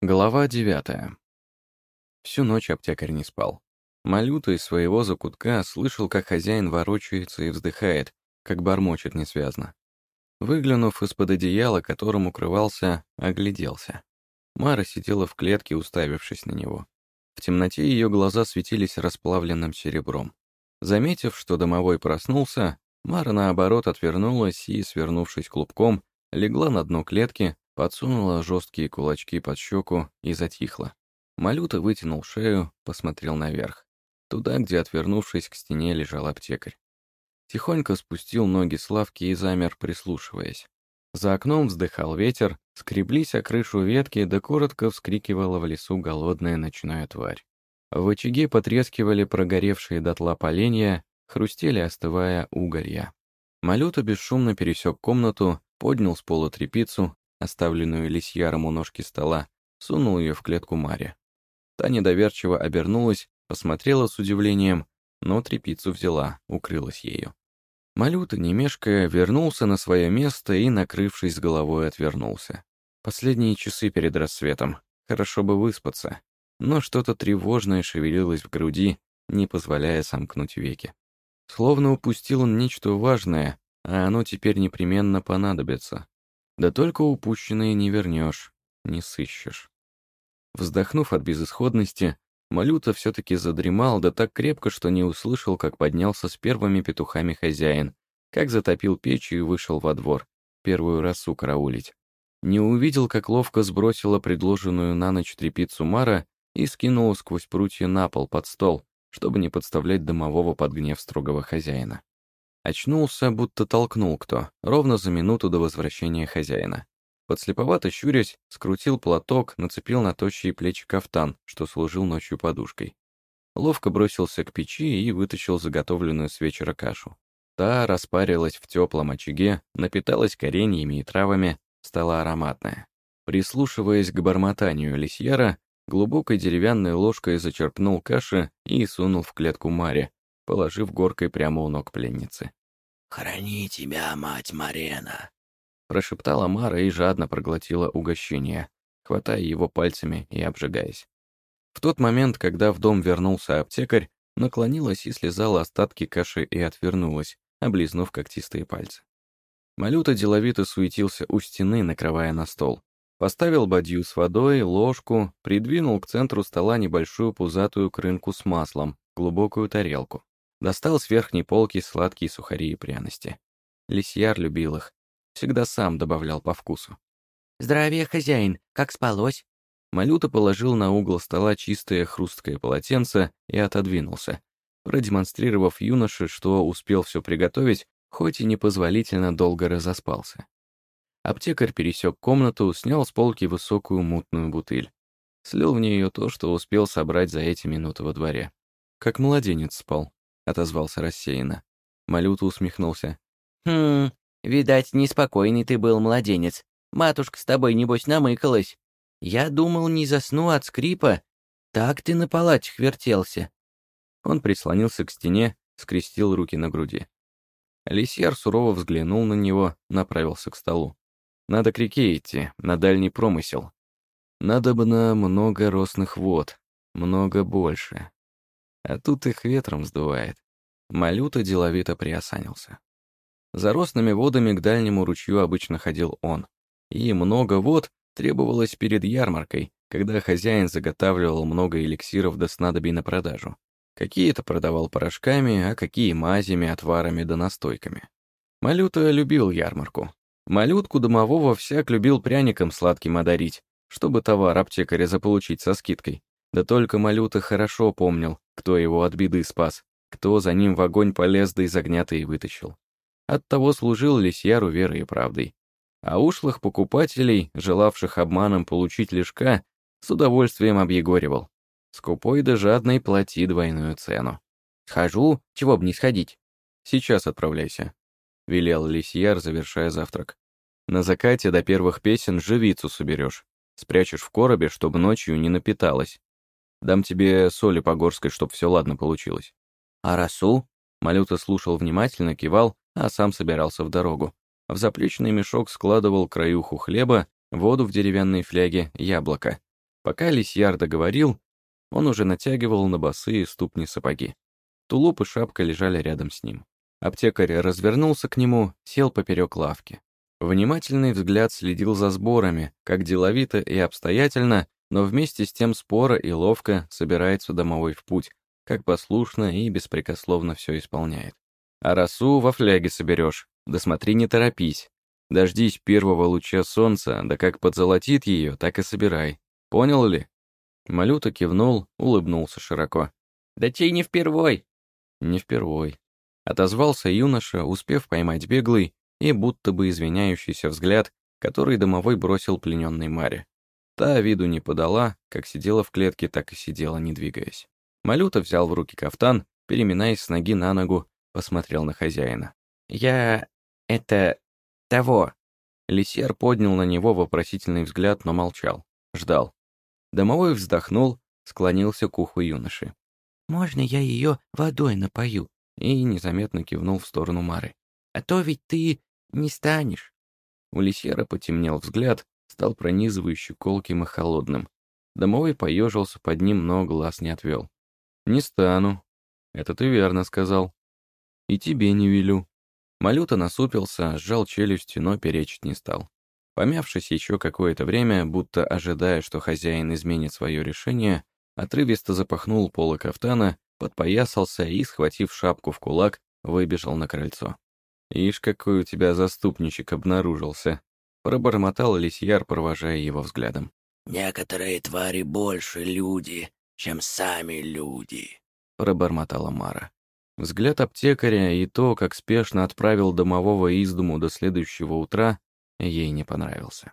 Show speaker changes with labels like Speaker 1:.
Speaker 1: Глава девятая. Всю ночь аптекарь не спал. Малюта из своего закутка слышал, как хозяин ворочается и вздыхает, как бормочет несвязно. Выглянув из-под одеяла, которым укрывался, огляделся. Мара сидела в клетке, уставившись на него. В темноте ее глаза светились расплавленным серебром. Заметив, что домовой проснулся, Мара, наоборот, отвернулась и, свернувшись клубком, легла на дно клетки, подсунула жесткие кулачки под щеку и затихла. Малюта вытянул шею, посмотрел наверх. Туда, где, отвернувшись к стене, лежал аптекарь. Тихонько спустил ноги с лавки и замер, прислушиваясь. За окном вздыхал ветер, скреблись о крышу ветки, да коротко вскрикивала в лесу голодная ночная тварь. В очаге потрескивали прогоревшие дотла поленья, хрустели, остывая уголья. Малюта бесшумно пересек комнату, поднял с пола трепицу, оставленную лисьяром у ножки стола, сунул ее в клетку Маре. Та недоверчиво обернулась, посмотрела с удивлением, но трепицу взяла, укрылась ею. Малюта, не мешкая, вернулся на свое место и, накрывшись головой, отвернулся. Последние часы перед рассветом. Хорошо бы выспаться. Но что-то тревожное шевелилось в груди, не позволяя сомкнуть веки. Словно упустил он нечто важное, а оно теперь непременно понадобится. Да только упущенное не вернешь, не сыщешь. Вздохнув от безысходности, Малюта все-таки задремал, да так крепко, что не услышал, как поднялся с первыми петухами хозяин, как затопил печь и вышел во двор, первую раз караулить. Не увидел, как ловко сбросила предложенную на ночь трепицу Мара и скинула сквозь прутья на пол под стол, чтобы не подставлять домового под гнев строгого хозяина. Очнулся, будто толкнул кто, ровно за минуту до возвращения хозяина. Подслеповато щурясь, скрутил платок, нацепил на тощие плечи кафтан, что служил ночью подушкой. Ловко бросился к печи и вытащил заготовленную с вечера кашу. Та распарилась в теплом очаге, напиталась кореньями и травами, стала ароматная. Прислушиваясь к бормотанию лисьяра, глубокой деревянной ложкой зачерпнул каши и сунул в клетку Маре, положив горкой прямо у ног пленницы.
Speaker 2: «Храни тебя, мать Марена!»
Speaker 1: Прошептала Мара и жадно проглотила угощение, хватая его пальцами и обжигаясь. В тот момент, когда в дом вернулся аптекарь, наклонилась и слезала остатки каши и отвернулась, облизнув когтистые пальцы. Малюта деловито суетился у стены, накрывая на стол. Поставил бадью с водой, ложку, придвинул к центру стола небольшую пузатую крынку с маслом, глубокую тарелку. Достал с верхней полки сладкие сухари и пряности. Лисьяр любил их. Всегда сам добавлял по вкусу.
Speaker 2: «Здравия, хозяин! Как спалось?»
Speaker 1: Малюта положил на угол стола чистое хрусткое полотенце и отодвинулся, продемонстрировав юноше, что успел все приготовить, хоть и непозволительно долго разоспался. Аптекарь пересек комнату, снял с полки высокую мутную бутыль. Слил в нее то, что успел собрать за эти минуты во дворе. Как младенец спал отозвался рассеянно. Малюта усмехнулся.
Speaker 2: «Хм, видать, неспокойный ты был, младенец. Матушка с тобой, небось, намыкалась. Я думал, не засну от скрипа. Так ты на палатях вертелся».
Speaker 1: Он прислонился к стене, скрестил руки на груди. Лисьяр сурово взглянул на него, направился к столу. «Надо к реке идти, на дальний промысел. Надо бы на много росных вод, много больше а тут их ветром сдувает. Малюта деловито приосанился. За росными водами к дальнему ручью обычно ходил он. И много вод требовалось перед ярмаркой, когда хозяин заготавливал много эликсиров до снадобий на продажу. Какие-то продавал порошками, а какие мазями, отварами да настойками. Малюта любил ярмарку. Малютку домового всяк любил пряником сладким одарить, чтобы товар аптекаря заполучить со скидкой. Да только Малюта хорошо помнил, кто его от беды спас, кто за ним в огонь полез да из огня-то и вытащил. Оттого служил лисьяру верой и правдой. А ушлых покупателей, желавших обманом получить лишка, с удовольствием объегоривал. Скупой да жадный плати двойную цену.
Speaker 2: «Схожу, чего б не сходить?»
Speaker 1: «Сейчас отправляйся», — велел лисьяр, завершая завтрак. «На закате до первых песен живицу соберешь, спрячешь в коробе, чтобы ночью не напиталась, Дам тебе соли погорской, чтоб все ладно получилось».
Speaker 2: «А росу?»
Speaker 1: Малюта слушал внимательно, кивал, а сам собирался в дорогу. В заплечный мешок складывал краюху хлеба, воду в деревянной фляге, яблоко. Пока лисьяр договорил, он уже натягивал на босые ступни сапоги. Тулуп и шапка лежали рядом с ним. Аптекарь развернулся к нему, сел поперек лавки. Внимательный взгляд следил за сборами, как деловито и обстоятельно, но вместе с тем споро и ловко собирается домовой в путь, как послушно и беспрекословно все исполняет. А росу во фляге соберешь, да смотри, не торопись. Дождись первого луча солнца, да как подзолотит ее, так и собирай. Понял ли? Малюта кивнул, улыбнулся широко.
Speaker 2: «Да чей не впервой!»
Speaker 1: «Не впервой», — отозвался юноша, успев поймать беглый и будто бы извиняющийся взгляд, который домовой бросил плененной Маре. Та виду не подала, как сидела в клетке, так и сидела, не двигаясь. Малюта взял в руки кафтан, переминаясь с ноги на ногу, посмотрел на хозяина.
Speaker 2: «Я... это... того...»
Speaker 1: Лисер поднял на него вопросительный взгляд, но молчал. Ждал. Домовой вздохнул, склонился к уху юноши.
Speaker 2: «Можно я ее водой напою?»
Speaker 1: И незаметно кивнул в сторону Мары.
Speaker 2: «А то ведь ты не станешь».
Speaker 1: У Лисьера потемнел взгляд, стал пронизывающе колким и холодным. Домовой поежился под ним, но глаз не отвел. «Не стану. Это ты верно сказал. И тебе не велю». Малюта насупился, сжал челюстью, но перечить не стал. Помявшись еще какое-то время, будто ожидая, что хозяин изменит свое решение, отрывисто запахнул полы кафтана, подпоясался и, схватив шапку в кулак, выбежал на крыльцо. «Ишь, какой у тебя заступничек обнаружился!» Пробормотал лисьяр, провожая его взглядом.
Speaker 3: «Некоторые твари больше люди, чем сами люди», —
Speaker 1: пробормотала Мара. Взгляд аптекаря и то, как спешно отправил домового из дому до следующего утра, ей не понравился.